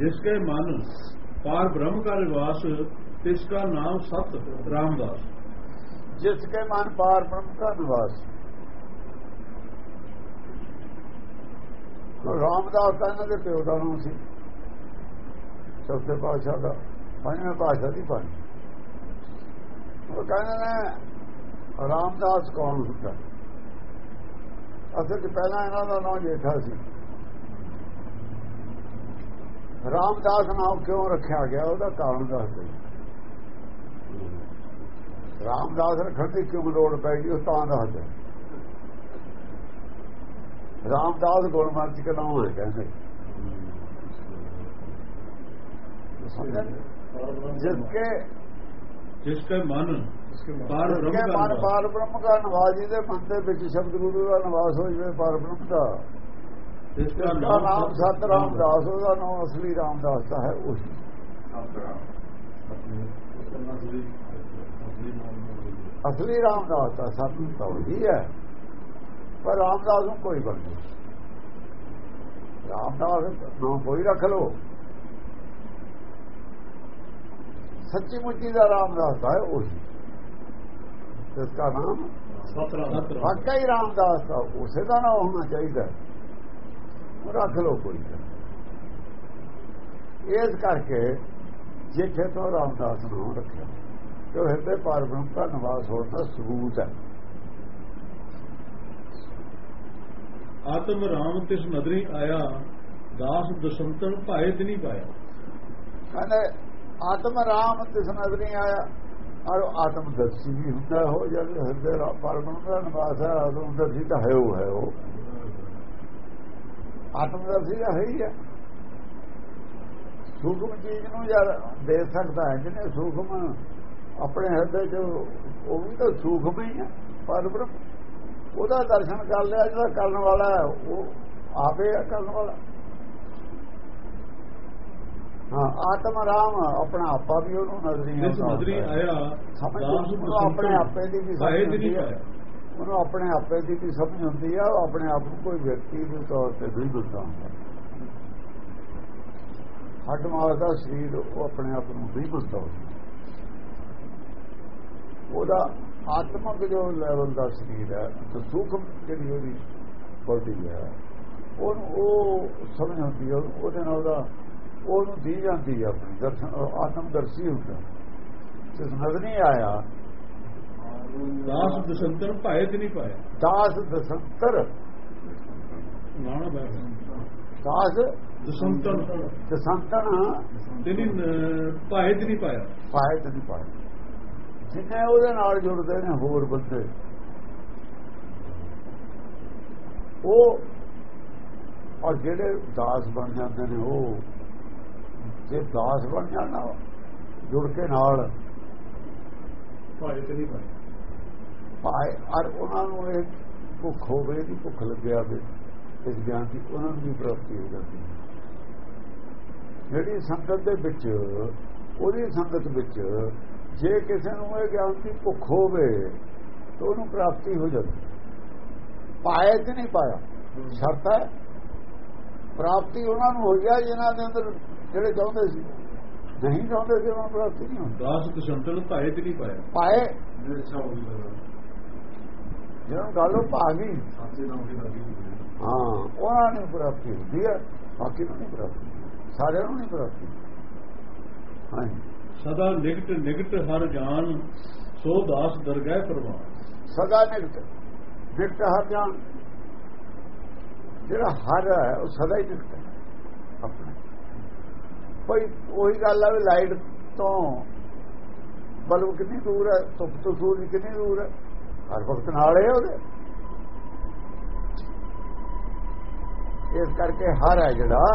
जिसके मन पार ब्रह्म का निवास तिसका नाम सत रामदास ਜਿਸ ਕੇ ਮਨ ਪਾਰ ਬ੍ਰਹਮ ਦਾ ਨਿਵਾਸ ਉਹ ਰਾਮਦਾਸ ਤਾਂ ਇਹਨਾਂ ਦੇ ਪਿਓ ਦਾ ਨਾਮ ਸੀ ਚੌਥੇ ਪਾਤਸ਼ਾਹ ਦਾ ਪੰਜਵੇਂ ਪਾਤਸ਼ਾਹ ਦੀ ਬਾਣੀ ਉਹ ਕਹਿੰਦੇ ਨੇ ਰਾਮਦਾਸ ਕੌਣ ਹੁੰਦਾ ਅਸਲ 'ਚ ਪਹਿਲਾਂ ਇਹਨਾਂ ਦਾ ਨਾਮ ਜੇਠਾ ਸੀ ਰਾਮਦਾਸ ਨਾਮ ਕਿਉਂ ਰੱਖਿਆ ਗਿਆ? ਉਹਦਾ ਕਾਰਨ ਦੱਸਦੇ ਰਾਮਦਾਸ ਰੱਖਣ ਦੀ ਕਿਉਂ ਲੋੜ ਪੈ ਗਈ ਉਹ ਤਾਂ ਦੱਸਦੇ ਰਾਮਦਾਸ ਗੁਰਮਤਿ ਕਾ ਨਾਮ ਹੈ ਕਹਿੰਦੇ। ਜਿਸਕੇ ਜਿਸਕੇ ਮਨ ਪਾਰ ਬ੍ਰਹਮ ਦਾ ਨਿਵਾਸ। ਜਿਹਦੇ ਮਨ ਦੇ ਵਿੱਚ ਸ਼ਬਦ ਗੁਰੂ ਦਾ ਨਿਵਾਸ ਹੋ ਜਵੇ ਪਾਰ ਬ੍ਰਹਮ ਦਾ। ਦਾ ਨਾਮ ਸਤ ਰਾਮਦਾਸ ਉਹਦਾ ਨਾਮ ਅਸਲੀ ਰਾਮਦਾਸ ਦਾ ਹੈ ਉਹ। ਅਸਲੀ ਰਾਮਦਾਸ ਦਾ ਸਤ ਨੂੰ ਤਾਂ ਉਹੀ ਹੈ ਪਰ ਰਾਮਦਾਸ ਨੂੰ ਕੋਈ ਬੰਦ ਨਹੀਂ। ਰਾਮਦਾਸ ਨੂੰ ਕੋਈ ਰੱਖ ਲੋ ਸੱਚੀ ਮੁੱਚੀ ਦਾ ਰਾਮਦਾਸ ਹੈ ਉਹੀ। ਇਸ ਦਾ ਨਾਮ ਸਤ ਰਾਮਦਾਸ ਵਾਕਈ ਰਾਮਦਾਸ ਦਾ ਉਸੇ ਦਾ ਨਾਮ ਹੋਣਾ ਚਾਹੀਦਾ ਹੈ। ਰੱਖ ਲੋ ਕੋਈ ਇਸ ਕਰਕੇ ਜਿੱਥੇ ਤੋਂ ਰਾਮਦਾਸ ਨੂੰ ਰੱਖਿਆ ਜੋ ਹਿਰਦੇ ਪਰਮ ਦਾ ਨਿਵਾਸ ਹੋਣ ਦਾ ਸਬੂਤ ਹੈ। ਆਤਮ ਰਾਮ ਤਿਸ ਨਦਰੀ ਆਇਆ ਦਾਸ ਦਸ਼ਮਤਨ ਭਾਏ ਤੇ ਨਹੀਂ ਪਾਇਆ। ਕਹਿੰਦੇ ਆਤਮ ਰਾਮ ਤਿਸ ਨਦਰੀ ਆਇਆ ਔਰ ਆਤਮ ਦਰਸ਼ੀ ਵੀ ਹੁੰਦਾ ਹੋ ਜਾਂ ਹਿਰਦੇ ਪਰਮ ਦਾ ਨਿਵਾਸ ਹੈ ਆਤਮ ਦਰਸ਼ੀ ਤਾਂ ਹੈ ਉਹ ਹੈ ਉਹ। ਆਤਮ ਦਾ ਹੈ ਹੀ ਹੈ। ਸੂਖਮ ਚੀਜ਼ ਨੂੰ ਜਦ ਦੇ ਸਕਦਾ ਹੈ ਜਿਹਨੇ ਸੂਖਮ ਆਪਣੇ ਹਿਰਦੇ 'ਚ ਉਹ ਵੀ ਤਾਂ ਸੂਖਮ ਹੀ ਹੈ ਪਰ ਉਹਦਾ ਦਰਸ਼ਨ ਕਰ ਲਿਆ ਜਿਹੜਾ ਕਰਨ ਵਾਲਾ ਉਹ ਆਪੇ ਆ ਕਰਨ ਵਾਲਾ। ਹਾਂ ਆਤਮ ਰਾਮ ਆਪਣਾ ਆਪਾ ਵੀ ਉਹਨੂੰ ਨਜ਼ਰੀ ਨਜ਼ਰੀ ਆਇਆ ਸਮਝ ਆਪਣੇ ਆਪੇ ਦੀ ਵੀ ਸਮਝ ਨਹੀਂ ਆਇਆ ਉਹਨੂੰ ਆਪਣੇ ਆਪੇ ਦੀ ਵੀ ਸਮਝ ਹੁੰਦੀ ਆ, ਉਹ ਆਪਣੇ ਆਪ ਨੂੰ ਕੋਈ ਵਿਅਕਤੀ ਦੇ ਤੌਰ ਤੇ ਨਹੀਂ ਬੰਦਾ ਹੱਡ ਮਾਸ ਦਾ ਸਰੀਰ ਉਹ ਆਪਣੇ ਆਪ ਨੂੰ ਨਹੀਂ ਬੰਦਾ ਹੁੰਦਾ। ਉਹਦਾ ਆਤਮਕ ਜੋ ਲੈਵਲ ਦਾ ਸਰੀਰ ਹੈ, ਤੇ ਸੂਖਮ ਜਿਹੜੀ ਉਹਦੀ ਬੋਡੀ ਹੈ, ਉਹਨੂੰ ਉਹ ਸਮਝ ਆਉਂਦੀ ਹੈ ਉਹਦੇ ਨਾਲ ਉਹਦਾ ਉਹਨੂੰ ਦੀ ਜਾਂਦੀ ਹੈ ਆਪਣੀ ਦਰਸ਼ਨ ਆਤਮ ਦਰਸ਼ੀ ਹੁੰਦਾ। ਜਿਸ ਨਜ਼ਰ ਨਹੀਂ ਆਇਆ ਦਾਸ ਦਸੰਤਰ ਭਾਏ ਤੇ ਨਹੀਂ ਪਾਇਆ ਦਾਸ ਦਸੰਤਰ। ਦਾਸ ਦਸੰਤਰ। ਦਸੰਤਰ। ਤੇ ਨਹੀਂ ਭਾਏ ਤੇ ਨਹੀਂ ਪਾਇਆ ਭਾਏ ਤੇ ਨਹੀਂ ਪਾਇਆ ਜਿੰਨੇ ਉਹਦੇ ਨਾਲ ਜੁੜਦੇ ਨੇ ਹੋਰ ਬੰਦੇ। ਉਹ ਔਰ ਜਿਹੜੇ ਦਾਸ ਬਣ ਜਾਂਦੇ ਨੇ ਉਹ ਜੇ ਦਾਸ ਬਣ ਜਾਣਾ ਜੁੜ ਕੇ ਨਾਲ। ਭਾਏ ਨਹੀਂ ਪਾਇਆ ਪਾਏ। ਔਰ ਉਹਨਾਂ ਨੂੰ ਇਹ ਭੁੱਖ ਹੋਵੇ ਦੀ ਭੁੱਖ ਲੱਗਿਆ ਵੇ ਇਸ ਗਿਆਨ ਦੀ ਉਹਨਾਂ ਨੂੰ ਵੀ ਪ੍ਰਾਪਤੀ ਹੋ ਜਾਂਦੀ ਹੈ। ਜਿਹੜੀ ਸੰਗਤ ਦੇ ਵਿੱਚ ਉਹਦੀ ਸੰਗਤ ਵਿੱਚ ਜੇ ਕਿਸੇ ਨੂੰ ਇਹ ਗਿਆਨ ਦੀ ਭੁੱਖ ਹੋਵੇ ਤਾਂ ਉਹਨੂੰ ਪ੍ਰਾਪਤੀ ਹੋ ਜਾਂਦੀ ਪਾਏ ਤੇ ਨਹੀਂ ਪਾਇਆ? ਸ਼ਰਤ ਹੈ। ਪ੍ਰਾਪਤੀ ਉਹਨਾਂ ਨੂੰ ਹੋਈ ਆ ਜਿਨ੍ਹਾਂ ਦੇ ਅੰਦਰ ਜਿਹੜੇ ਚਾਹੁੰਦੇ ਸੀ। ਨਹੀਂ ਚਾਹੁੰਦੇ ਸੀ ਉਹਨਾਂ ਨੂੰ ਪ੍ਰਾਪਤੀ ਨਹੀਂ ਹੁੰਦੀ। ਦਾਸ ਦਸੰਤਨ ਭਾਏ ਨਹੀਂ ਪਾਇਆ? ਪਾਏ। ਨੂੰ ਗੱਲ ਉਹ ਪਾ ਗਈ ਹਾਂ। ਉਹਨਾਂ ਨੂੰ ਪ੍ਰਾਪਤੀ ਹੁੰਦੀ ਹੈ ਬਾਕੀ ਨੂੰ ਨਹੀਂ ਪ੍ਰਾਪਤੀ। ਸਾਰਿਆਂ ਨੂੰ ਨਹੀਂ ਪ੍ਰਾਪਤੀ। ਹਾਂ ਸਦਾ ਨਿਕਟ ਨਿਕਟ ਹਰ ਜਾਨ ਸੋ ਦਾਸ ਦਰਗਾਹ ਪ੍ਰਵਾਨ। ਸਦਾ ਨਿਕਟ ਨਿਕਟ ਹਰ ਜਾਨ। ਜਿਹੜਾ ਹਰ ਹੈ ਉਹ ਸਦਾ ਹੀ ਨਿਕਟ ਹੈ ਆਪਣਾ। ਕੋਈ ਉਹੀ ਗੱਲ ਹੈ ਵੀ ਲਾਈਟ ਤੋਂ ਬਲਬ ਕਿੰਨੀ ਦੂਰ ਹੈ ਧੁੱਪ ਤੋਂ ਸੂਰਜ ਕਿੰਨੀ ਦੂਰ ਹੈ। ਹਰ ਵਕਤ ਨਾਲ ਹੈ ਉਹਦੇ। ਇਸ ਕਰਕੇ ਹਰ ਹੈ ਜਿਹੜਾ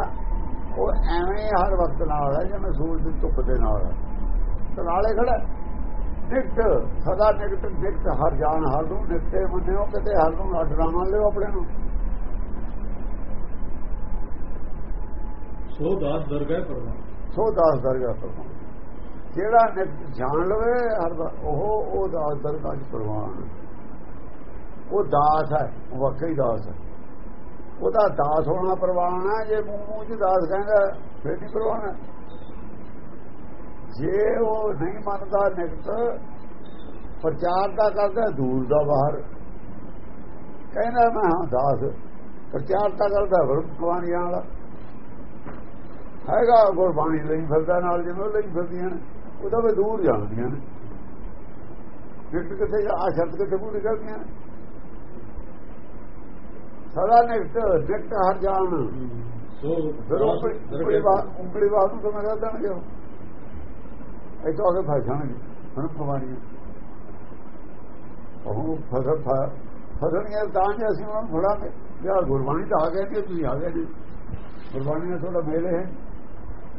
ਉਹ ਐਵੇਂ ਹਰ ਵਕਤ ਨਾਲ ਹੈ ਜਿਵੇਂ ਸੂਰਜ ਦੀ ਧੁੱਪ ਦੇ ਨਾਲ ਹੈ। ਤੇ ਨਾਲੇ ਖੜਾ ਨਿਕਟ ਸਦਾ ਨਿਕਟ ਨਿਕਟ ਹਰ ਜਾਨ ਹਰ ਨੂੰ ਨਿਕਟੇ ਮੰਨਿਓ ਕਿਤੇ ਹਰ ਨੂੰ ਨਾ ਮੰਨ ਲਿਓ ਆਪਣੇ ਨੂੰ। ਸੋ ਦਾਸ ਦਰਗਾਹ ਪ੍ਰਵਾਨ ਸੋ ਦਾਸ ਦਰਗਾਹ ਪ੍ਰਵਾਨ ਜਿਹੜਾ ਜਾਣ ਲਵੇ ਹਰ ਉਹ ਉਹ ਦਾਸ ਦਰਗਾਹ ਚ ਪ੍ਰਵਾਨ ਉਹ ਦਾਸ ਹੈ, ਉਹ ਵਾਕਈ ਦਾਸ ਹੈ। ਉਹਦਾ ਦਾਸ ਹੋਣਾ ਪ੍ਰਵਾਨ ਹੈ, ਜੇ ਮੂੰਹ ਚ ਦਾਸ ਕਹਿੰਦਾ, ਫਿਰ ਨਹੀਂ ਪਰਵਾਹ ਜੇ ਉਹ ਨਹੀਂ ਮੰਨਦਾ ਨਿਕਟ ਪ੍ਰਚਾਰ ਦਾ ਕਰਦਾ, ਦੂਰ ਦਾ ਬਾਹਰ। ਕਹਿੰਦਾ ਮੈਂ ਹਾਂ ਦਾਸ, ਪ੍ਰਚਾਰ ਤਾਂ ਕਰਦਾ ਗੁਰਬਾਣੀਆਂ ਵਾਲਾ ਹੈਗਾ, ਗੁਰਬਾਣੀ ਲਈ ਫਿਰਦਾ, ਨਾਲ ਜਿਵੇਂ ਲਈ ਫਿਰਦੀਆਂ ਨੇ, ਉਹ ਵੀ ਦੂਰ ਜਾਂਦੀਆਂ ਨੇ। ਨਿਕਟ ਕਿੱਥੇ ਆ ਸ਼ਬਦ ਕਿੱਥੇ ਪੂਰੀ ਕਰਦੀਆਂ ਨੇ? ਸਦਾ ਨਿਕਟ ਨਿਕਟ ਹਰ ਜਾਣ ਸੋ ਉਂਗਲੀ ਬਾਤ ਉਂਗਲੀ ਬਾਤ ਨੂੰ ਕਰ ਦੇਣਗੇ ਇਹ ਤਾਂ ਅਗੇ ਫਸਾਣਗੇ ਹੁਣ ਕੁਮਾਰੀਆਂ ਉਹ ਫਸਲ ਫਸਣਗੇ ਤਾਂ ਜੇ ਅਸੀਂ ਉਹਨਾਂ ਨੂੰ ਫੜਾਂਗੇ। ਯਾਰ ਗੁਰਬਾਣੀ ਤਾਂ ਆ ਗਏ ਕਿ ਤੁਸੀਂ ਆ ਗਏ ਜੀ ਗੁਰਬਾਣੀ ਨਾਲ ਥੋੜਾ ਮੇਲ ਹੈ।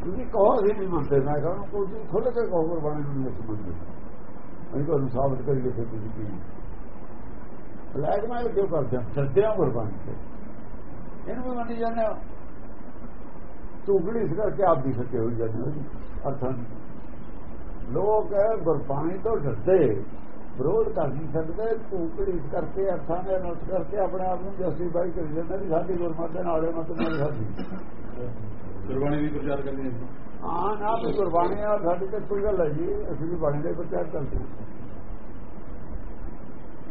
ਤੁਸੀਂ ਕਹੋ ਅਸੀਂ ਨਹੀਂ ਮੰਨਦੇ। ਮੈਂ ਕਹਾਂ ਕੋਈ ਖੁੱਲ ਕੇ ਕਹੋ ਗੁਰਬਾਣੀ ਨੂੰ ਨਹੀਂ ਮੰਨਦੇ। ਅਸੀਂ ਤੁਹਾਨੂੰ ਸਾਬਤ ਕਰੀਏ ਫਿਰ ਤੁਸੀਂ ਕੀ। ਬਲੈਕਮੇਲ ਕਿਉਂ ਕਰਦੇ ਹੋ ਆ ਗੁਰਬਾਣੀ ਤੇ ਇਹਨੂੰ ਵੀ ਮੰਨੀ ਜਾਂਦੇ ਆ। ਟੁਕੜੀ ਇਸ ਕਰਕੇ ਆਪ ਦੀ ਸੱਚੇ ਹੋਈ ਜਾਂਦੇ ਹੋ ਅਰਥਾਂ ਲੋਕ ਗੁਰਬਾਣੀ ਤੋਂ ਡਰਦੇ। ਵਿਰੋਧ ਕਰ ਨਹੀਂ ਸਕਦੇ। ਟੁਕੜੀ ਇਸ ਕਰਕੇ ਅਰਥਾਂ ਦੇ ਅਨੁਸ ਕਰਕੇ ਆਪਣੇ ਆਪ ਨੂੰ ਜਸਟੀਫਾਈ ਕਰੀ ਜਾਂਦੇ ਵੀ ਸਾਡੀ ਗੁਰਮਤਿ ਨਾਲੇ ਮਤ ਨਾਲ ਸਾਡੀ। ਗੁਰਬਾਣੀ ਦੀ ਪ੍ਰਚਾਰ ਕਰਨੀ ਹੈ। ਹਾਂ ਨਾ ਵੀ ਗੁਰਬਾਣੀ ਨਾਲ ਸਾਡੀ ਤੇ ਕੋਈ ਗੱਲ ਹੈ ਜੀ। ਅਸੀਂ ਵੀ ਬਾਣੀ ਦਾ ਪ੍ਰਚਾਰ ਕਰਦੇ ਹਾਂ।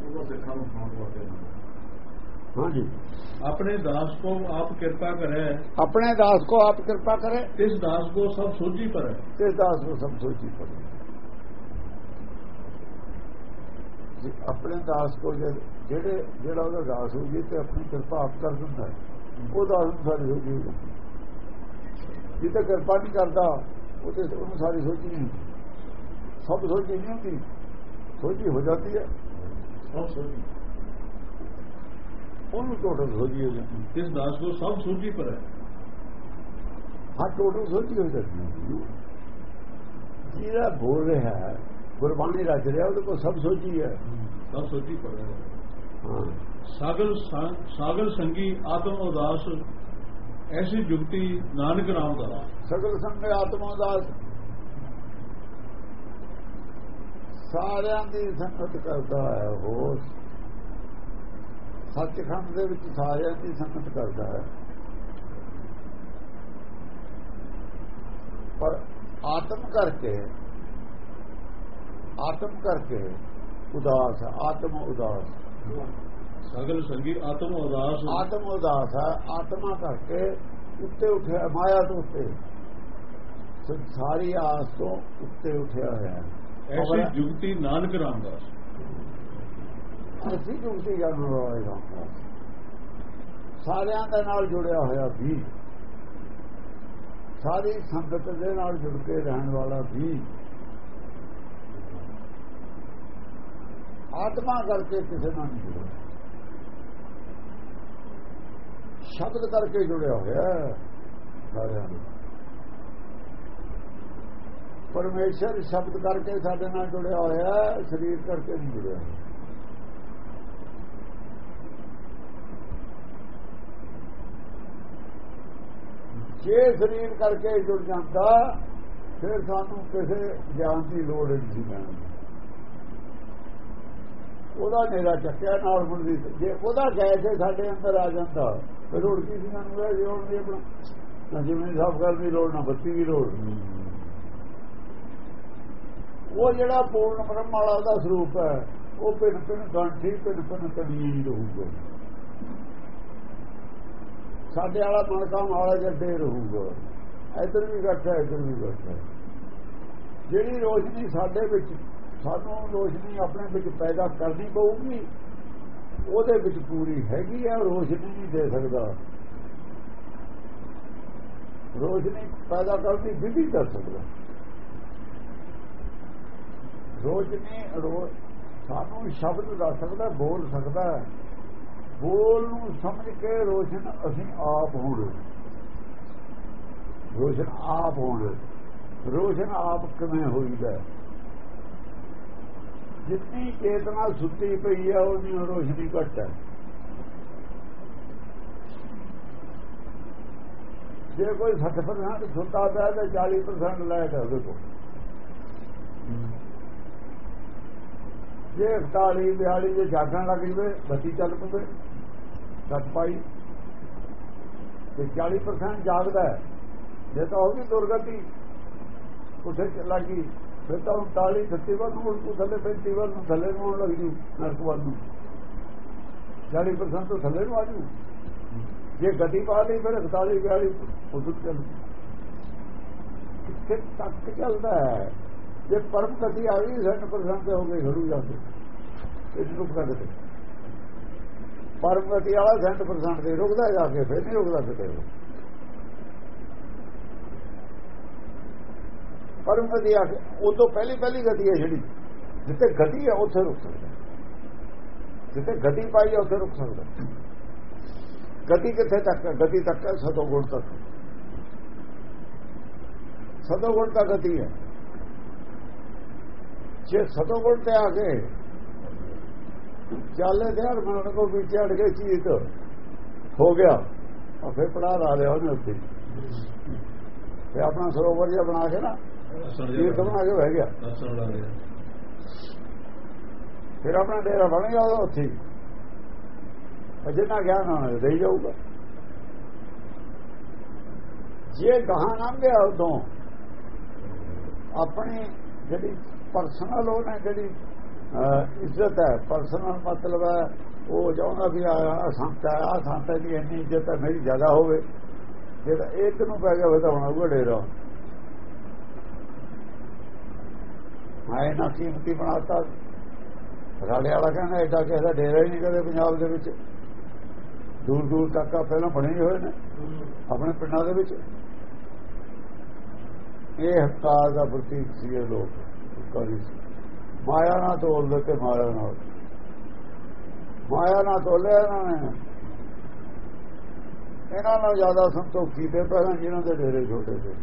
ਉਹ ਸਿੱਖਾਂ ਨੂੰ ਸੁਣਾਉਣ ਵਾਸਤੇ ਹਾਂਜੀ ਆਪਣੇ ਦਾਸ ਕੋ ਆਪ ਕਿਰਪਾ ਕਰੇ ਆਪਣੇ ਦਾਸ ਕੋ ਆਪ ਕਿਰਪਾ ਕਰੇ ਇਸ ਦਾਸ ਕੋ ਸਭ ਸੋਝੀ ਪਰ ਹੈ ਤੇ ਦਾਸ ਨੂੰ ਸਭ ਸੋਚੀ ਪੜੇ ਜੇ ਆਪਣੇ ਦਾਸ ਕੋ ਜੇ- ਜਿਹੜੇ ਜਿਹੜਾ ਉਹਦਾ ਦਾਸ ਹੋ ਜੀ ਤੇ ਆਪਣੀ ਕਿਰਪਾ ਆਪ ਕਰ ਦਿੰਦਾ ਹੈ। ਉਹ ਦਾਸ ਨੂੰ ਸਾਰੀ ਸੋਚੀ ਹੋ ਜਾਂਦੀ ਜੇ ਤਾਂ ਕਿਰਪਾ ਨਹੀਂ ਕਰਦਾ ਉਹ ਤੇ ਸਭ ਸੋਝੀ। ਉਹਨੂੰ ਟੋਟਲ ਸੋਚੀ ਹੋ ਜਾਂਦੀ। ਇਸ ਦਾਸ ਕੋ ਸਭ ਸੋਝੀ ਪਰ ਹੈ। ਹਾਂ ਟੋਟਲ ਸੋਚੀ ਹੋ ਜਾਂਦੀ। ਜਿਹੜਾ ਬੋਲ ਰਿਹਾ ਹੈ ਗੁਰਬਾਣੀ ਰਚ ਰਿਹਾ ਉਹਦੇ ਕੋਲ ਸਭ ਸੋਚੀ ਹੈ। ਸਭ ਸੋਝੀ ਪਰ ਹੈ। ਹਾਂ। ਸਾਗਲ ਸੰ- ਸਾਗਲ ਸੰਗੀ ਆਤਮ ਉਦਾਸ ਐਸੀ ਜੁਗਤੀ ਨਾਨਕ ਰਾਮ ਦਾ। ਸਗਲ ਸੰਗ ਆਤਮਾ ਦਾ ਸਾਰਿਆਂ ਦੀ ਸੰਗਤ ਕਰਦਾ ਹੈ ਉਹ ਸੱਚਖੰਡ ਦੇ ਵਿੱਚ ਸਾਰਿਆਂ ਦੀ ਸੰਗਤ ਕਰਦਾ ਹੈ। ਪਰ ਆਤਮ ਕਰਕੇ ਆਤਮ ਕਰਕੇ ਉਦਾਸ ਹੈ, ਆਤਮ ਉਦਾਸ। ਸਾਗਲ ਸੰਗੀ ਆਤਮ ਉਦਾਸ ਆਤਮ ਉਦਾਸ ਹੈ ਆਤਮਾ ਕਰਕੇ ਉੱਤੇ ਉੱਠਿਆ ਮਾਇਆ ਤੋਂ ਉੱਤੇ। ਸੰਸਾਰੀ ਆਸ ਤੋਂ ਉੱਤੇ ਉੱਠਿਆ ਹੋਇਆ ਹੈ। ਐਸੀ ਜੁਗਤੀ ਨਾਨਕ ਰਾਮ ਦਾ ਅਸੀਂ ਜੁਗਤੀ ਗੱਲ ਹੋਏਗਾ ਸਾਰਿਆਂ ਦੇ ਨਾਲ ਜੁੜਿਆ ਹੋਇਆ ਵੀ। ਸਾਰੀ ਸੰਗਤ ਦੇ ਨਾਲ ਜੁੜ ਕੇ ਰਹਿਣ ਵਾਲਾ ਵੀ। ਆਤਮਾ ਕਰਕੇ ਕਿਸੇ ਨਾਲ ਨਹੀਂ ਜੁੜਿਆ। ਸ਼ਬਦ ਕਰਕੇ ਜੁੜਿਆ ਹੋਇਆ ਸਾਰਿਆਂ ਨਾਲ। ਪਰਮੇਸ਼ਰ ਸ਼ਬਦ ਕਰਕੇ ਸਾਡੇ ਨਾਲ ਜੁੜਿਆ ਹੋਇਆ ਹੈ, ਸਰੀਰ ਕਰਕੇ ਨਹੀਂ ਜੁੜਿਆ। ਹੋਇਆ ਜੇ ਸਰੀਰ ਕਰਕੇ ਜੁੜ ਜਾਂਦਾ, ਫਿਰ ਸਾਨੂੰ ਕਿਸੇ ਗਿਆਨ ਦੀ ਲੋੜ ਨਹੀਂ ਸੀ ਪੈਣੀ ਉਹਦਾ ਨੇੜਾ ਚੱਕਿਆ, ਨਾਲ ਮੁੰਡੀ ਜੇ ਉਹਦਾ ਗੈਸ ਸਾਡੇ ਅੰਦਰ ਆ ਜਾਂਦਾ, ਫਿਰ ਲੋੜ ਕੀ ਸੀ ਸਾਨੂੰ ਇਹ ਜੋੜ ਦੀ ਆਪਣਾ। ਨਾ ਜਿਵੇਂ ਸਾਫ਼ ਕਰਨ ਦੀ ਲੋੜ, ਨਾ ਬੱਤੀ ਦੀ ਲੋੜ। ਨਹੀਂ ਉਹ ਜਿਹੜਾ ਪੂਰਨ ਬ੍ਰਹਮ ਵਾਲਾ ਦਾ ਸਰੂਪ ਹੈ, ਉਹ ਪਿੰਨ ਪਿੰਨ ਗਾਂਠੀ ਪਿੰਨ ਪਿੰਨ ਕਣੀ ਹੀ ਰਹੂਗਾ। ਸਾਡੇ ਵਾਲਾ ਮਨਕਾਮ ਵਾਲਾ ਜੱਡੇ ਰਹੂਗਾ। ਇਧਰ ਵੀ ਘੱਟ ਹੈ ਇਧਰ ਵੀ ਘੱਟ ਜਿਹੜੀ ਰੋਸ਼ਨੀ ਸਾਡੇ ਵਿੱਚ, ਸਾਨੂੰ ਰੋਸ਼ਨੀ ਆਪਣੇ ਵਿੱਚ ਪੈਦਾ ਕਰਨੀ ਪਊਗੀ, ਉਹਦੇ ਵਿੱਚ ਪੂਰੀ ਹੈਗੀ ਹੈ ਰੋਸ਼ਨੀ ਨਹੀਂ ਦੇ ਸਕਦਾ। ਰੋਸ਼ਨੀ ਪੈਦਾ ਕਰਨੀ ਵਿਧੀ ਕਰ ਸਕਦਾ। ਰੋਸ਼ਨੀ ਰੋ ਸਾਨੂੰ ਸ਼ਬਦ ਦੱਸ ਸਕਦਾ, ਬੋਲ ਸਕਦਾ। ਬੋਲ ਨੂੰ ਸਮਝ ਕੇ ਰੋਸ਼ਨ ਅਸੀਂ ਆਪ ਹੋਣ। ਰੋਸ਼ਨ ਆਪ ਹੋਣ। ਰੋਸ਼ਨ ਆਪ ਕਿਵੇਂ ਹੋਈਦਾ? ਜਿੰਨੀ ਚੇਤਨਾ ਸੁੱਤੀ ਪਈ ਹੈ ਉਹਦੀ ਰੋਸ਼ਨੀ ਘੱਟ ਹੈ। ਜੇ ਕੋਈ 60% ਸੁੱਤਾ ਪਿਆ ਤੇ 40% ਲਾਇਟ ਹੈ ਉਹਦੇ ਕੋਲ। ਜੇ 41 42 ਜੇ ਜਾਗਣ ਲੱਗ ਜਵੇ, ਬੱਤੀ ਚੱਲ ਪਵੇ ਦੱਸ ਪਾਈ। ਤੇ 40% ਜਾਗਦਾ ਜੇ ਤਾਂ ਹੋਗੀ ਦੁਰਗਤੀ ਉੱਥੇ ਚੱਲਾ ਗਈ, ਫਿਰ ਤਾਂ 39 36 ਵੱਲ ਨੂੰ ਉਲਟੂ ਥੱਲੇ 35 ਵਾਰ ਨੂੰ ਥੱਲੇ ਨੂੰ ਆਉਣ ਲੱਗ ਜੂ, ਨਰਕ ਵੱਲ ਨੂੰ। 40% ਤੋਂ ਥੱਲੇ ਨੂੰ ਆ ਜੂ। ਜੇ ਗਤੀ ਪਾ ਲਈ, ਫਿਰ 41 42 ਉਦੋਂ ਚੱਲ ਕਿੱਥੇ ਤੱਕ ਚੱਲਦਾ ਹੈ? ਜੇ ਪਰਮ ਗਤੀ ਆ ਗਈ 60% ਤੇ ਹੋ ਗਈ ਘੜੂ ਜਾ ਕੇ। ਇਹ ਰੁਕ ਸਕਦੇ ਪਰਮ ਗਤੀ ਵਾਲਾ 60% ਤੇ ਰੁਕਦਾ ਜਾ ਕੇ ਫਿਰ ਨਹੀਂ ਰੁਕਦਾ ਕਿਤੇ। ਪਰਮ ਗਤੀ ਆ ਕੇ, ਉਹ ਤੋਂ ਪਹਿਲੀ ਪਹਿਲੀ ਗਤੀ ਹੈ ਜਿਹੜੀ। ਜਿੱਥੇ ਗਤੀ ਹੈ, ਉੱਥੇ ਰੁਕ ਸਕਦਾ ਜਿੱਥੇ ਗਤੀ ਪਾਈ ਹੈ, ਉੱਥੇ ਰੁਕ ਸਕਦਾ ਗਤੀ ਕਿੱਥੇ ਤੱਕ ਹੈ? ਗਤੀ ਤੱਕ ਹੈ ਸਤੋ ਗੁਣ ਤੱਕ। ਸਤੋ ਗੁਣ ਦਾ ਗਤੀ ਹੈ। ਜੇ ਸਤੋ ਗੁਣ ਤੇ ਆ ਗਏ ਚਾਲੇ ਹਰ ਮਨ ਕੋ ਵਿੱਚ ਅੜ ਕੇ ਚੀਤ ਹੋ ਗਿਆ ਆ ਫਿਰ ਪੜਾ ਲਾ ਲਿਆ ਉਹਨੇ ਉੱਤੇ। ਤੇ ਆਪਣਾ ਸਰੋਵਰ ਜਿਹਾ ਬਣਾ ਕੇ ਨਾ ਤੀਰਥ ਬਣਾ ਕੇ ਬਹਿ ਗਿਆ। ਫਿਰ ਆਪਣਾ ਡੇਰਾ ਬਣ ਗਿਆ ਉਹਦਾ ਉੱਥੇ। ਅਜਿਹਾ ਗਿਆਨ ਹੋਣਾ ਦੇ ਜਾਊਗਾ। ਜੇ ਗਾਹਾਂ ਲੰਘ ਗਿਆ ਉਦੋਂ ਆਪਣੀ ਜਿਹੜੀ ਪਰਸਨਲ ਉਹਨੇ ਜਿਹੜੀ ਇੱਜ਼ਤ ਹੈ। ਪਰਸਨਲ ਮਤਲਬ ਹੈ, ਉਹ ਚਾਹੁੰਦਾ ਵੀ ਆ ਸੰਤ ਹੈ, ਆ ਸੰਤ ਦੀ ਇੰਨੀ ਇੱਜ਼ਤ ਹੈ, ਮੇਰੀ ਜ਼ਿਆਦਾ ਹੋਵੇ। ਜੇ ਤਾਂ ਇੱਕ ਨੂੰ ਪੈ ਗਿਆ ਤਾਂ ਹੁਣ ਉਹ ਡੇਰਾ ਮੈਂ ਨਾ ਕੀਮਤੀ ਬਣਾਤਾ। ਰਾੜੇ ਵਾਲਾ ਕਹਿੰਦਾ ਐਡਾ ਕਿਸੇ ਦਾ ਡੇਰਾ ਹੀ ਨਹੀਂ ਕਦੇ ਪੰਜਾਬ ਦੇ ਵਿੱਚ। ਦੂਰ ਦੂਰ ਤੱਕ ਆ, ਪਹਿਲਾਂ ਬਣੇ ਹੋਏ ਨੇ, ਆਪਣੇ ਪਿੰਡਾਂ ਦੇ ਵਿੱਚ। ਇਹ ਹਕਾਰ ਦਾ ਪ੍ਰਤੀਕ ਸੀ ਇਹ ਲੋਕ। ਕਰੀ। ਮਾਇਆ ਨਾਲ ਤੋਲ ਤੇ ਮਾਇਆ ਨਾਲ ਮਾਇਆ ਨਾਲ ਤੋਲਿਆ ਇਹਨਾਂ ਨੇ। ਇਹਨਾਂ ਨਾਲ ਜ਼ਿਆਦਾ ਸੰਤੋਖੀ ਤੇ ਪਹਿਲਾਂ ਜਿਹਨਾਂ ਦੇ ਡੇਰੇ ਛੋਟੇ ਸੀ।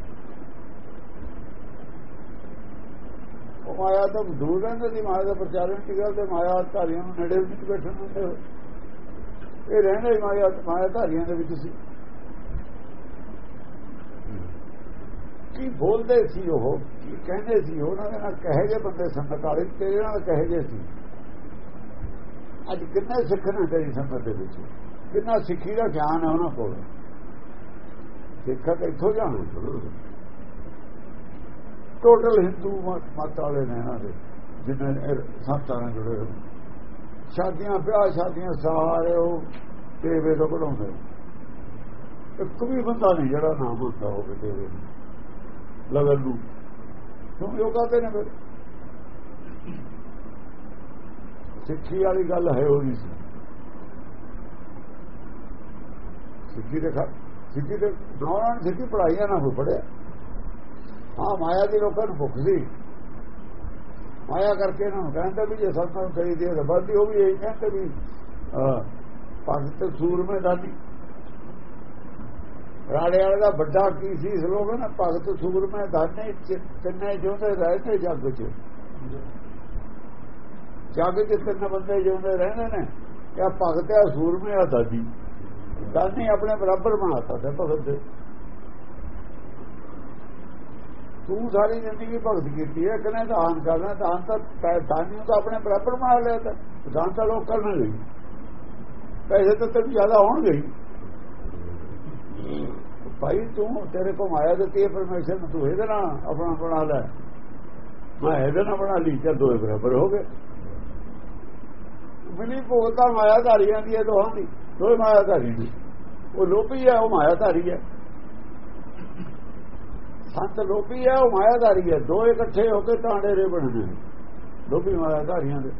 ਉਹ ਮਾਇਆ ਤੋਂ ਦੂਰ ਰਹਿੰਦੇ ਸੀ, ਮਾਇਆ ਦਾ ਪ੍ਰਚਾਰਨ ਕੀ ਗੱਲ ਤੇ ਮਾਇਆ ਧਾਰੀਆਂ ਨੂੰ ਨੇੜੇ ਵਿੱਚ ਬੈਠਣ ਦਿੰਦੇ ਇਹ ਰਹਿੰਦੇ ਮਾਇਆ ਮਾਇਆ ਧਾਰੀਆਂ ਦੇ ਵਿੱਚ ਸੀ। ਕੀ ਬੋਲਦੇ ਸੀ ਉਹ? ਕਹਿੰਦੇ ਸੀ, ਉਹਨਾਂ ਦੇ ਨਾਲ ਕਹੇ ਜੇ ਬੰਦੇ ਸੰਗਤ ਵਾਲੇ, ਤੇਰੇ ਨਾਲ ਕਹੇ ਜੇ ਸੀ। ਅੱਜ ਕਿੰਨੇ ਸਿੱਖਣਾ ਤੇਰੀ ਸੰਗਤ ਦੇ ਵਿੱਚ? ਕਿੰਨਾ ਸਿੱਖੀ ਦਾ ਗਿਆਨ ਹੈ ਉਹਨਾਂ ਕੋਲ? ਸਿੱਖਾ ਤਾਂ ਇੱਥੋਂ ਜਾਣਾ। ਟੋਟਲ ਹਿੰਦੂ ਮਤ ਵਾਲੇ ਨੇ ਇਹਨਾਂ ਦੇ, ਜਿੰਨੇ ਸੰਤਾਂ ਨਾਲ ਜੁੜੇ ਹੋਏ ਸ਼ਾਦੀਆਂ, ਵਿਆਹ ਸ਼ਾਦੀਆਂ, ਸਾਰੇ ਉਹ ਟੇਵੇ ਤੋਂ ਕਢਾਉਂਦੇ ਇੱਕ ਵੀ ਬੰਦਾ ਨਹੀਂ ਜਿਹੜਾ ਨਾਮ ਹੁੰਦਾ ਹੋਵੇ ਟੇਵੇ ਲਗਨ ਨੂੰ। ਕਿਉਂ ਯੋਗਾ ਤੇ ਨੇ ਫਿਰ? ਸਿੱਖੀ ਵਾਲੀ ਗੱਲ ਹੈ ਉਹ ਨਹੀਂ ਸੀ। ਸਿੱਖੀ ਦੇ ਸਿੱਖੀ ਦੇ ਨੌਰਾਂ ਸਿੱਖੀ ਪੜਾਈਆਂ ਨਾ ਹੋ ਪੜਿਆ ਹਾਂ, ਮਾਇਆ ਦੀ ਲੋਕਾਂ ਨੂੰ ਭੁੱਖ ਸੀ। ਮਾਇਆ ਕਰਕੇ ਇਹਨਾਂ ਨੂੰ ਕਹਿੰਦੇ ਵੀ ਜੇ ਸਤਨਾਮ ਕਰੀ ਦੇ ਰਬਦੀ ਉਹ ਵੀ ਇਹ ਕਹਿੰਦੇ ਵੀ ਭਗਤ ਸੂਰਮੇ ਦਾਦੀ। ਰਾੜੇ ਵਾਲੇ ਵੱਡਾ ਕੀ ਸੀ ਸਲੋਗਨ ਭਗਤ ਸੂਰਮੇ ਦਾਨੇ ਤਿੰਨੇ ਜਿਉਂਦੇ ਰਹਿੰਦੇ ਜੱਗ 'ਚ। ਜੱਗ 'ਚ ਤਿੰਨ ਬੰਦੇ ਜਿਉਂਦੇ ਰਹਿੰਦੇ ਨੇ। ਕਿਆ ਭਗਤ ਆ ਸੂਰਮੇ ਆ ਦਾਦੀ ਦਾਨੀ ਆਪਣੇ ਬਰਾਬਰ ਬਣਾਤਾ ਤੇ ਭਗਤ ਦੇ। ਤੂੰ ਸਾਰੀ ਜ਼ਿੰਦਗੀ ਭਗਤ ਕੀਤੀ ਹੈ ਕਹਿੰਦਾ ਦਾਨ ਕਰਨਾ ਦਾਨ ਤਾਂ ਦਾਨੀ ਨੂੰ ਤਾਂ ਆਪਣੇ ਬਰਾਬਰ ਬਣਾ ਲਿਆ ਤਾਂ ਦਾਨ ਤਾਂ ਲੋਕ ਕਰਨ ਲਈ ਪੈਸੇ ਤਾਂ ਤੈਨੂੰ ਜ਼ਿਆਦਾ ਹੋਣਗੇ। ਭਾਈ ਤੂੰ ਤੇਰੇ ਕੋ ਮਾਇਆ ਦਿੱਤੀ ਹੈ ਪਰਮੇਸ਼ਰ ਨੇ ਤੂੰ ਇਹਦੇ ਨਾਲ ਆਪਣਾ ਬਣਾ ਲੈ। ਮੈਂ ਇਹਦੇ ਨਾਲ ਬਣਾ ਲਈ ਤੇ ਦੋਏ ਬਰਾਬਰ ਹੋ ਗਏ। ਮਿਲੀ ਭੋਗਤਾ ਮਾਇਆ ਦੀ ਇਹ ਦੋਹਾਂ ਦੀ ਦੋਏ ਮਾਇਆ ਦੀ। ਉਹ ਲੋਭੀ ਹੈ ਉਹ ਮਾਇਆਧਾਰੀ ਹੈ ਸੰਤ ਲੋਭੀ ਹੈ ਉਹ ਮਾਇਆਧਾਰੀ ਹੈ ਦੋ ਇਕੱਠੇ ਹੋ ਕੇ ਟਾਂਡੇ ਬਣਨੇ ਲੋਭੀ ਮਾਇਆਧਾਰੀਆਂ ਦੇ।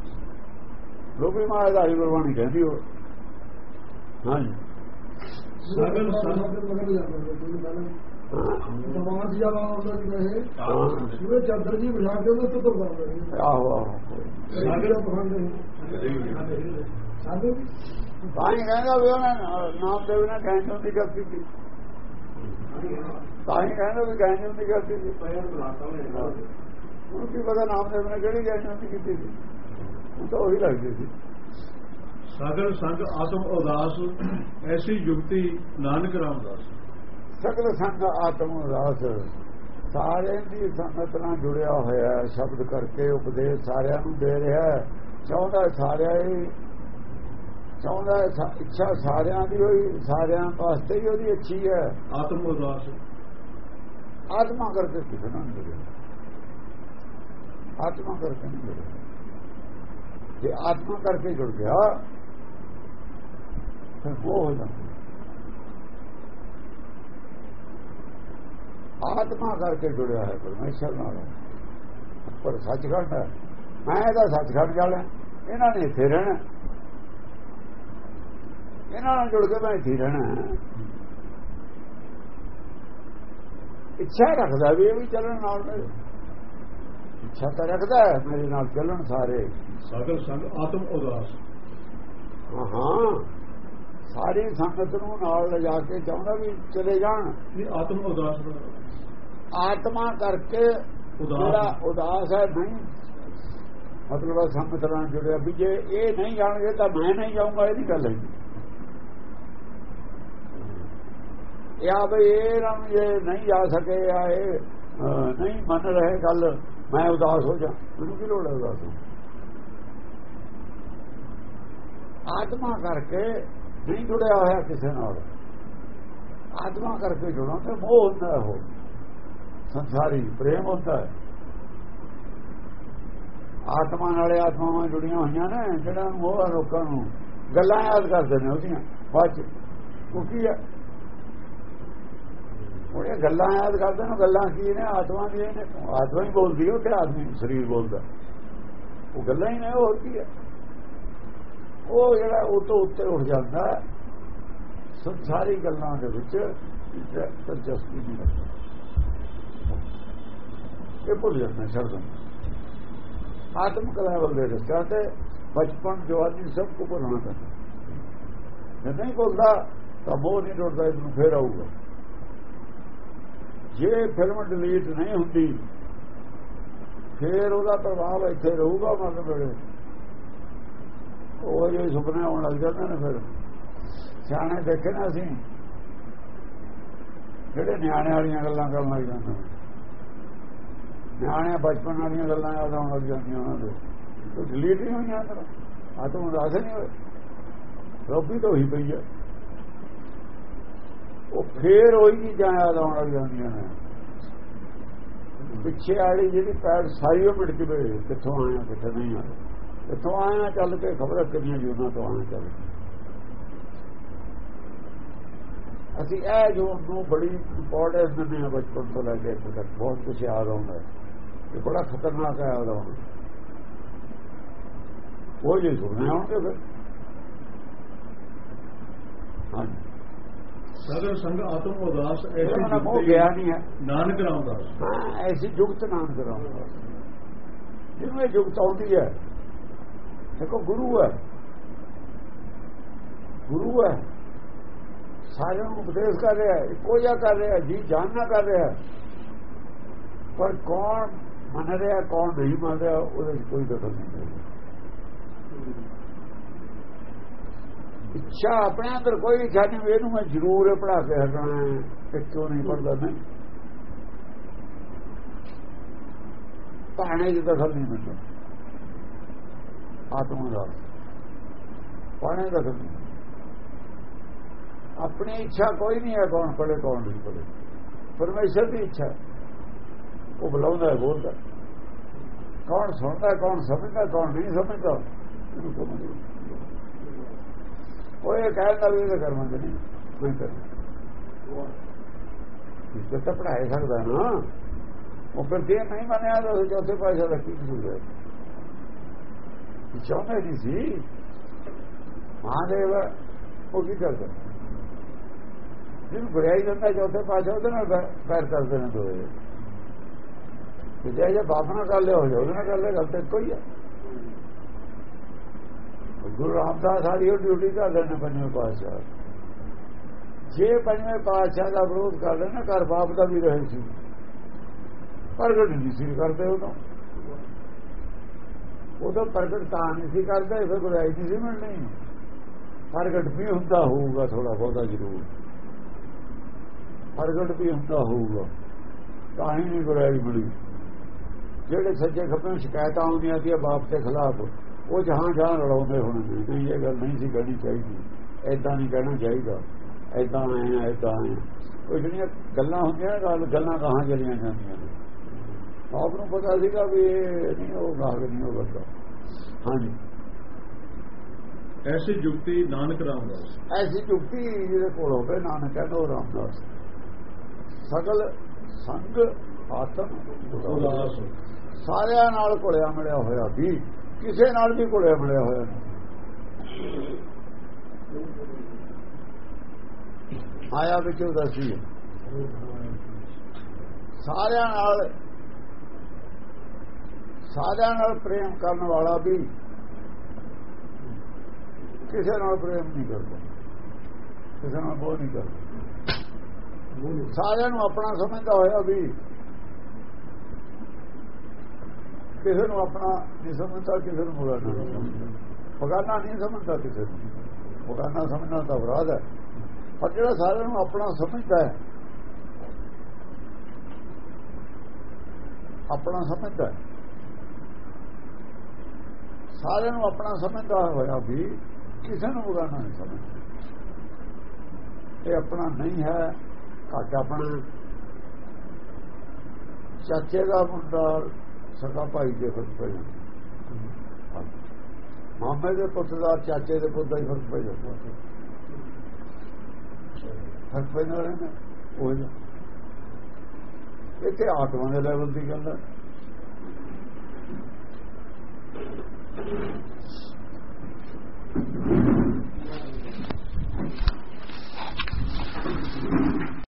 ਲੋਭੀ ਮਾਇਆਧਾਰੀ ਗੁਰਬਾਣੀ ਕਹਿੰਦੀ ਉਹ। ਹਾਂਜੀ। ਸਗਲ ਸਮਾਜ ਸੂਰੇ ਚਾਦਰ ਜੀ ਕੇ ਕਰਦੇ ਆਹੋ ਆਹੋ। ਸਾਗਰ ਕਹਿੰਦਾ ਵੀ ਉਹਨਾਂ ਨਾਮ ਦੇਵ ਨੇ ਗੈਂਡੋਂ ਦੀ ਗਲਤੀ ਕੀਤੀ ਤਾਂ ਹੀ ਕਹਿੰਦਾ ਵੀ ਗੈਂਡੋਂ ਦੀ ਗਲਤੀ ਸੀ। ਉਹਨੂੰ ਕੀ ਪਤਾ ਨਾਮ ਦੇਵ ਨੇ ਕਿਹੜੀ ਗੈਂਡੋਂ ਦੀ ਕੀਤੀ ਸੀ। ਉਹ ਤਾਂ ਉਹੀ ਲੱਗਦੀ ਸੀ। ਸਗਲ ਸੰਗ ਆਤਮ ਉਦਾਸ ਐਸੀ ਯੁਕਤੀ ਨਾਨਕ ਰਾਮਦਾਸ। ਸਗਲ ਸੰਗ ਆਤਮ ਉਦਾਸ ਸਾਰਿਆਂ ਦੀ ਸੰਗਤ ਨਾਲ ਜੁੜਿਆ ਹੋਇਆ ਸ਼ਬਦ ਕਰਕੇ ਉਪਦੇਸ਼ ਸਾਰਿਆਂ ਨੂੰ ਦੇ ਰਿਹਾ ਚਾਹੁੰਦਾ ਸਾਰਿਆਂ ਹੀ ਚਾਹੁੰਦਾ ਇੱਛਾ ਸਾਰਿਆਂ ਦੀ ਹੋਈ ਸਾਰਿਆਂ ਵਾਸਤੇ ਹੀ ਉਹਦੀ ਅੱਛੀ ਹੈ। ਆਤਮ ਉਦਾਸ। ਆਤਮਾ ਕਰਕੇ ਕਿਸੇ ਨਾਲ ਨਹੀਂ ਆਤਮਾ ਕਰਕੇ ਨਹੀਂ ਜੇ ਆਤਮਾ ਕਰਕੇ ਜੁੜ ਗਿਆ ਫਿਰ ਉਹ ਹੋ ਜਾਂਦਾ ਆਤਮਾ ਕਰਕੇ ਜੁੜਿਆ ਹੈ ਪਰਮੇਸ਼ਰ ਨਾਲ। ਪਰ ਸੱਚਖੰਡ ਹੈ। ਮੈਂ ਇਹਦਾ ਸੱਚਖੰਡ ਜਾਣਾ ਇਹਨਾਂ ਨੇ ਇੱਥੇ ਰਹਿਣਾ। ਇਹਨਾਂ ਨਾਲ ਜੁੜ ਕੇ ਮੈਂ ਇੱਥੇ ਰਹਿਣਾ। ਇੱਛਾ ਰੱਖਦਾ ਵੀ ਇਹ ਵੀ ਚੱਲਣ ਨਾਲ ਮੇਰੇ। ਇੱਛਾ ਤਾਂ ਰੱਖਦਾ ਮੇਰੇ ਨਾਲ ਚੱਲਣ ਸਾਰੇ। ਸਾਗਰ ਸੰਗ ਆਤਮ ਉਦਾਸ। ਹਾਂ। ਸਾਰੀ ਸੰਗਤ ਨੂੰ ਨਾਲ ਲਿਜਾ ਕੇ ਚਾਹੁੰਦਾ ਵੀ ਚਲੇ ਜਾਣ। ਇਹ ਆਤਮ ਉਦਾਸ ਆਤਮਾ ਕਰਕੇ ਜਿਹੜਾ ਉਦਾਸ ਹੈ ਨਹੀਂ। ਮਤਲਬ ਸੰਗਤ ਨਾਲ ਜੁੜਿਆ ਵੀ ਜੇ ਇਹ ਨਹੀਂ ਜਾਣਗੇ ਤਾਂ ਮੈਂ ਨਹੀਂ ਜਾਊਂਗਾ ਇਹ ਨਹੀਂ ਗੱਲ ਹੈ। ਯਾ ਬਈ ਇਹ ਨਾ ਇਹ ਨਹੀਂ ਜਾ ਸਕੇ ਜਾਂ ਇਹ ਨਹੀਂ ਮੰਨ ਰਹੇ ਗੱਲ ਮੈਂ ਉਦਾਸ ਹੋ ਜਾ ਮੈਨੂੰ ਕੀ ਲੋੜ ਹੈ ਉਦਾਸ ਆਤਮਾ ਕਰਕੇ ਨਹੀਂ ਜੁੜਿਆ ਹੋਇਆ ਕਿਸੇ ਨਾਲ। ਆਤਮਾ ਕਰਕੇ ਜੁੜੋ ਤੇ ਮੋਹ ਹੁੰਦਾ ਹੋ ਸੰਸਾਰੀ ਪ੍ਰੇਮ ਹੁੰਦਾ ਹੈ। ਆਤਮਾ ਨਾਲੇ ਆਤਮਾਵਾਂ ਜੁੜੀਆਂ ਹੋਈਆਂ ਨੇ, ਜਿਹੜਾ ਮੋਹ ਆ ਲੋਕਾਂ ਨੂੰ ਗੱਲਾਂ ਯਾਦ ਕਰਦੇ ਨੇ ਉਹਦੀਆਂ, ਬਾਅਦ ਉਹ ਕੀ ਹੈ? ਉਹ ਗੱਲਾਂ ਯਾਦ ਕਰਦੇ ਨੇ, ਗੱਲਾਂ ਕੀ ਨੇ? ਆਤਮਾ ਦੀਆਂ ਨੇ। ਆਤਮਾ ਹੀ ਬੋਲਦੀ ਹੈ ਤੇ ਆਦਮੀ, ਸਰੀਰ ਬੋਲਦਾ। ਉਹ ਗੱਲਾਂ ਹੀ ਨੇ, ਹੋਰ ਕੀ ਹੈ? ਉਹ ਜਿਹੜਾ ਉਹ ਤੋਂ ਉੱਤੇ ਉੱਠ ਜਾਂਦਾ ਸਾਰੀ ਗੱਲਾਂ ਦੇ ਵਿੱਚ ਦਿਲਚਸਪੀ ਨਹੀਂ ਰੱਖਦਾ ਇਹ ਭੁੱਲ ਜਾਂਦਾ ਸ਼ਰਦਾਂ ਆਤਮ ਕਲਾ ਵਗਦੇ ਰਸਤਾ ਤੇ ਬਚਪਨ ਜਵਾਨੀ ਸਭ ਕੋ ਭੁੱਲਣਾ ਪੈਂਦਾ ਜੇ ਨਹੀਂ ਭੁੱਲਦਾ ਤਾਂ ਮੋਹ ਨਹੀਂ ਟੁੱਟਦਾ ਇਹਨੂੰ ਫੇਰ ਆਊਗਾ। ਜੇ ਫਿਲਮ ਡਿਲੀਟ ਨਹੀਂ ਹੁੰਦੀ, ਫੇਰ ਉਹਦਾ ਪ੍ਰਭਾਵ ਇੱਥੇ ਰਹੂਗਾ ਮਨ ਵੇਲੇ ਉਹ ਜੇ ਸੁਪਨੇ ਆਉਣ ਲੱਗ ਜਾਂਦੇ ਨੇ ਫਿਰ। ਸਿਆਣੇ ਦੇਖੇ ਨਾ ਅਸੀਂ। ਜਿਹੜੇ ਨਿਆਣੇ ਵਾਲੀਆਂ ਗੱਲਾਂ ਕਰਨ ਲੱਗ ਜਾਂਦੇ ਨੇ। ਨਿਆਣੇ ਬਚਪਨ ਵਾਲੀਆਂ ਗੱਲਾਂ ਯਾਦ ਆਉਣ ਲੱਗ ਜਾਂਦੀਆਂ ਉਹਨਾਂ ਦੇ। ਉਹ ਡਿਲੀਟ ਨਹੀਂ ਹੋਈਆਂ ਅੰਦਰ। ਆ ਤਾਂ ਉਦਾਸ ਨਹੀਂ ਹੋਏ। ਰੋਬੀ ਤਾਂ ਹੋਈ ਪਈ ਹੈ ਉਹ ਫੇਰ ਉਹੀ ਚੀਜ਼ਾਂ ਯਾਦ ਆਉਣ ਲੱਗ ਜਾਂਦੀਆਂ ਨੇ। ਪਿੱਛੇ ਵਾਲੀ ਜਿਹੜੀ ਪੈਰ ਸਾਰੀ ਉਹ ਮਿਟ ਜਵੇ। ਕਿੱਥੋਂ ਆਇਆ ਕਿੱਥੇ ਨਹੀਂ ਆਇਆ ਕਿੱਥੋਂ ਆਇਆ ਚੱਲ ਕੇ ਖਬਰ ਕਿੰਨੀਆਂ ਜੀਵਨਾਂ ਤੋਂ ਆਇਆ ਚੱਲ ਅਸੀਂ ਇਹ ਜੋ ਨੂੰ ਬੜੀ ਇੰਪੋਰਟੈਂਸ ਦਿੰਦੇ ਹਾਂ ਬਚਪਨ ਤੋਂ ਲੈ ਕੇ ਇੱਥੇ ਤੱਕ ਬਹੁਤ ਕੁਝ ਯਾਦ ਆਉਂਦਾ ਹੈ ਇਹ ਬੜਾ ਖਤਰਨਾਕ ਹੈ ਯਾਦ ਆਉਂਦਾ ਉਹ ਜੇ ਸੁਣਨੇ ਆਉਂਦੇ ਫਿਰ ਹਾਂਜੀ ਸਾਗਰ ਸੰਗ ਆਤਮ ਉਦਾਸ ਉਹਨਾਂ ਉਹ ਐਸੀ ਗਿਆ ਨਹੀਂ ਹੈ ਨਾਨਕ ਰਾਮਦਾਸ ਹਾਂ, ਐਸੀ ਜੁਗਤ ਨਾਮ ਕਰਾਉਂਦਾ ਜਿਹਨੂੰ ਇਹ ਜੁਗਤ ਆਉਂਦੀ ਹੈ ਦੇਖੋ, ਗੁਰੂ ਹੈ। ਗੁਰੂ ਹੈ। ਸਾਰਿਆਂ ਨੂੰ ਉਪਦੇਸ਼ ਕਰ ਰਿਹਾ ਹੈ, ਇੱਕੋ ਜਿਹਾ ਕਰ ਰਿਹਾ ਜੀ ਜਾਣਨਾ ਕਰ ਰਿਹਾ ਪਰ ਕੌਣ ਮੰਨ ਰਿਹਾ, ਕੌਣ ਨਹੀਂ ਮੰਨ ਰਿਹਾ, ਉਹਦੇ 'ਚ ਕੋਈ ਦਖਲ ਨਹੀਂ ਹੈ। ਇੱਛਾ ਆਪਣੇ ਅੰਦਰ ਕੋਈ ਇੱਛਾ ਨਹੀਂ, ਵੀ ਇਹਨੂੰ ਮੈਂ ਜ਼ਰੂਰ ਪੜਾ ਕੇ ਹਟਣਾ ਹੈ ਕਿਉਂ ਨਹੀਂ ਪੜਦਾ ਨਹੀਂ। ਪਾਣੇ ਦੀ ਦਖਲ ਨਹੀਂ ਮਿਲਦਾ ਆਤਮਾ ਦਾ ਪਾਣੇ ਦਾ ਆਪਣੀ ਇੱਛਾ ਕੋਈ ਨਹੀਂ ਹੈ ਕੌਣ ਪੜੇ ਕੌਣ ਨਹੀਂ ਪੜੇ ਪਰਮੇਸ਼ਰ ਦੀ ਇੱਛਾ ਉਹ ਬੁਲਾਉਂਦਾ ਹੈ, ਬੋਲਦਾ ਕੌਣ ਸੁਣਦਾ ਕੌਣ ਸਮਝਦਾ ਕੌਣ ਨਹੀਂ ਸਮਝਦਾ, ਇਹਨੂੰ ਸਮਝ ਨਹੀਂ। ਉਹ ਇਹ ਕਹਿੰਦਾ ਵੀ ਇਹ ਕਰਮਾਂ ਦੇ ਨਹੀਂ ਕੋਈ ਕਰ ਇਸ ਤਾਂ ਪੜਾਏ ਸਕਦਾ ਨਾ। ਉਹ ਫਿਰ ਜੇ ਨਹੀਂ ਮੰਨਿਆ ਤਾਂ ਉਹ ਚੌਥੇ ਪਾਸੇ ਦਾ ਕੀ ਕਸੂਰ ਹੈ? ਚਾਹੁੰਦਾ ਨਹੀਂ ਸੀ। ਮਹਾਦੇਵ ਉਹ ਕੀ ਕਰਦਾ? ਜਿਹਨੂੰ ਬੁਰਾਈ ਜਾਂਦਾ ਚੌਥੇ ਪਾਸੇ ਉਹਦੇ ਨਾਲ ਪੈਰ ਕਰਦੇ ਨੇ ਦੋਏ ਤੇ ਜੇ ਇਹ ਬਾਪ ਨਾਲ ਕਰ ਲਿਆ ਹੋ ਜਾ ਉਹਦੇ ਨਾਲ ਕਰ ਲਿਆ ਗੱਲ ਤਾਂ ਇੱਕੋ ਹੀ ਹੈ ਗੁਰੂ ਰਾਮਦਾਸ ਵਾਲੀ ਉਹ ਡਿਊਟੀ ਕਰਦੇ ਨੇ ਪੰਜਵੇਂ ਪਾਤਸ਼ਾਹ। ਜੇ ਪੰਜਵੇਂ ਪਾਤਸ਼ਾਹ ਦਾ ਵਿਰੋਧ ਕਰਦੇ ਨਾ, ਘਰ ਬਾਪ ਦਾ ਵੀ ਰਹੇ ਸੀ। ਪ੍ਰਗਟ ਨਹੀਂ ਸੀ ਕਰਦੇ ਉਦੋਂ ਉਦੋਂ ਪ੍ਰਗਟ ਤਾਂ ਨਹੀਂ ਸੀ ਕਰਦੇ ਫਿਰ ਗੁਰਾਈ ਨਹੀਂ ਸੀ ਮਿਲਣੀ। ਪ੍ਰਗਟ ਵੀ ਹੁੰਦਾ ਹੋਊਗਾ ਥੋੜਾ ਬਹੁਤਾ ਜ਼ਰੂਰ। ਪ੍ਰਗਟ ਵੀ ਹੁੰਦਾ ਹੋਊਗਾ, ਤਾਂ ਹੀ ਨਹੀਂ ਗੁਰਾਈ ਮਿਲੀ। ਜਿਹੜੇ ਸੱਜੇ ਖੱਬੇ ਸ਼ਿਕਾਇਤਾਂ ਆਉਂਦੀਆਂ ਸੀ ਬਾਪ ਦੇ ਖਿਲਾਫ, ਉਹ ਜਹਾਂ ਜਹਾਂ ਲੜਾਉਂਦੇ ਹੋਣਗੇ ਨਹੀਂ ਇਹ ਗੱਲ ਨਹੀਂ ਸੀ ਕਹਿਣੀ ਚਾਹੀਦੀ। ਐਦਾਂ ਨਹੀਂ ਕਹਿਣਾ ਚਾਹੀਦਾ। ਐਦਾਂ ਆਏ ਆ ਐਦਾਂ ਆਏ ਉਹ ਜਿਹੜੀਆਂ ਗੱਲਾਂ ਹੁੰਦੀਆਂ ਗੱਲ ਗੱਲਾਂ ਕਹਾਂ ਚਲੀਆਂ ਜਾਂਦੀਆਂ ਨੇ? ਆਪ ਨੂੰ ਪਤਾ ਸੀਗਾ ਵੀ ਇਹ ਨਹੀਂ ਉਹ ਗਾਗ ਨਹੀਂ ਉਹ ਕਰਦਾ ਹਾਂਜੀ। ਐਸੀ ਜੁਗਤੀ ਨਾਨਕ ਰਾਮਦਾਸ। ਐਸੀ ਚੁੱਪੀ ਜਿਹਦੇ ਕੋਲ ਹੋਵੇ ਨਾਨਕ ਕਹਿੰਦਾ ਉਹ ਰਾਮਦਾਸ। ਸਗਲ ਸੰਗ ਆਤਮ ਉਦਾਸ। ਸਾਰਿਆਂ ਨਾਲ ਘੁਲਿਆ ਮਿਲਿਆ ਹੋਇਆ ਵੀ ਕਿਸੇ ਨਾਲ ਵੀ ਘੁਲਿਆ ਮਿਲਿਆ ਹੋਇਆ ਨਹੀਂ। ਆਇਆ ਵਿੱਚ ਉਦਾਸੀ ਸਾਰਿਆਂ ਨਾਲ ਸਾਰਿਆਂ ਨਾਲ ਪ੍ਰੇਮ ਕਰਨ ਵਾਲਾ ਵੀ ਕਿਸੇ ਨਾਲ ਪ੍ਰੇਮ ਨਹੀਂ ਕਰਦਾ। ਕਿਸੇ ਨਾਲ ਉਹ ਨਹੀਂ ਕਰਦਾ। ਸਾਰਿਆਂ ਨੂੰ ਆਪਣਾ ਸਮਝਦਾ ਹੋਇਆ ਵੀ ਕਿਸੇ ਨੂੰ ਆਪਣਾ ਨਹੀਂ ਸਮਝਦਾ, ਕਿਸੇ ਨੂੰ ਬਗਾਨਾ ਨਹੀਂ ਬਗਾਨਾ ਨਹੀਂ ਸਮਝਦਾ ਕਿਸੇ ਨੂੰ। ਬਗਾਨਾ ਸਮਝਣਾ ਤਾਂ ਅਪਰਾਧ ਹੈ। ਪਰ ਜਿਹੜਾ ਸਾਰਿਆਂ ਨੂੰ ਆਪਣਾ ਸਮਝਦਾ ਹੈ, ਆਪਣਾ ਸਮਝਦਾ ਹੈ। ਸਾਰਿਆਂ ਨੂੰ ਆਪਣਾ ਸਮਝਦਾ ਹੋਇਆ ਵੀ ਕਿਸੇ ਨੂੰ ਬਗਾਨਾ ਨਹੀਂ ਸਮਝਦਾ ਇਹ ਆਪਣਾ ਨਹੀਂ ਹੈ, ਘੱਟ ਆਪਣਾ ਚਾਚੇ ਦਾ ਮੁੰਡਾ ਸਗਾ ਭਾਈ ਦੇ ਫ਼ਰਕ ਪੈ ਜਾਂਦਾ। ਮਾਮੇ ਦੇ ਪੁੱਤ ਦਾ, ਚਾਚੇ ਦੇ ਪੁੱਤ ਦਾ ਹੀ ਫ਼ਰਕ ਪੈ ਜਾਂਦਾ। ਫ਼ਰਕ ਪੈਂਦਾ ਰਹਿੰਦਾ, ਉਹ ਜਿਹਾ। ਇਹ ਤੇ ਆਤਮਾ ਦੇ ਲੈਵਲ ਦੀ ਗੱਲ ਹੈ। Thank you.